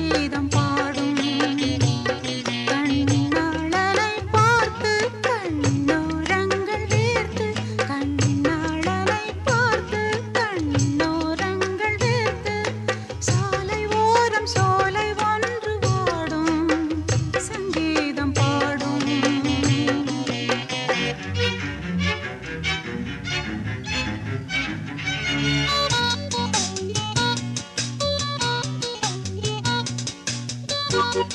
சங்கீதம் பா Thank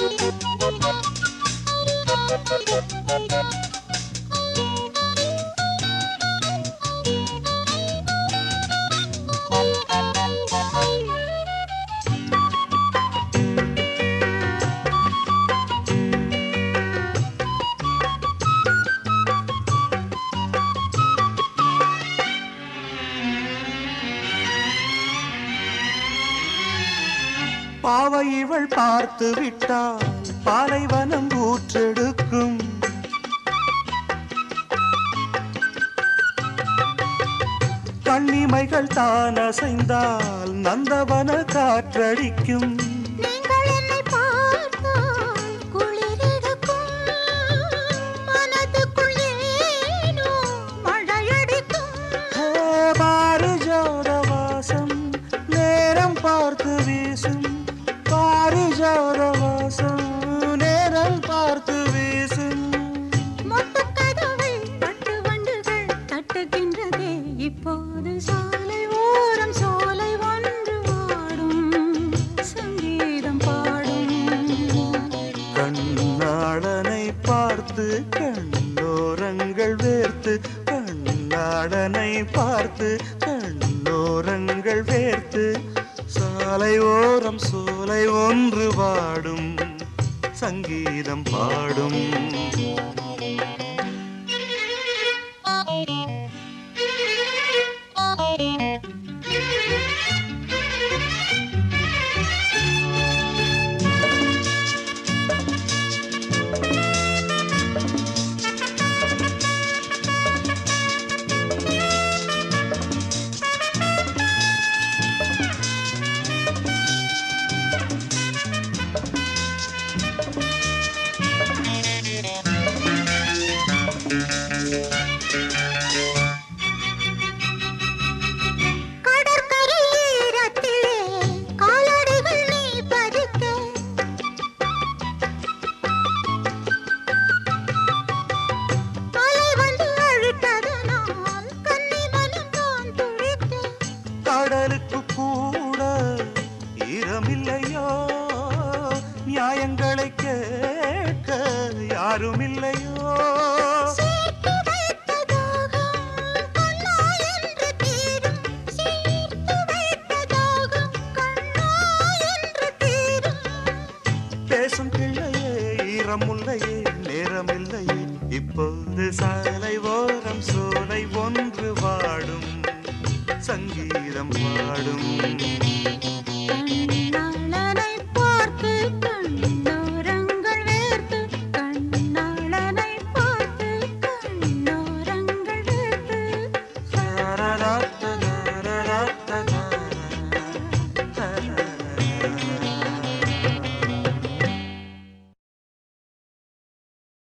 பாவை இவள் பார்த்து விட்டால் பாலைவனம் ஊற்றெடுக்கும். கண்ணிமைகள் தான் அசைந்தால் நந்தவன காற்றடிக்கும். காடனை பார்த்து கண்ணோரங்கள் வேர்த்து சாலை ஓரம் சோலை ஒன்று வாடும் சங்கீதம் பாடும். தாகம் நியாயங்களை கேட்க யாருமில்லையோ? பேசும் பிள்ளையே ஈரமுல்லையே நேரமில்லையே. இப்போது சாலை ஓரம் சோலை ஒன்று வாடும். சங்கீதம் பாடும்.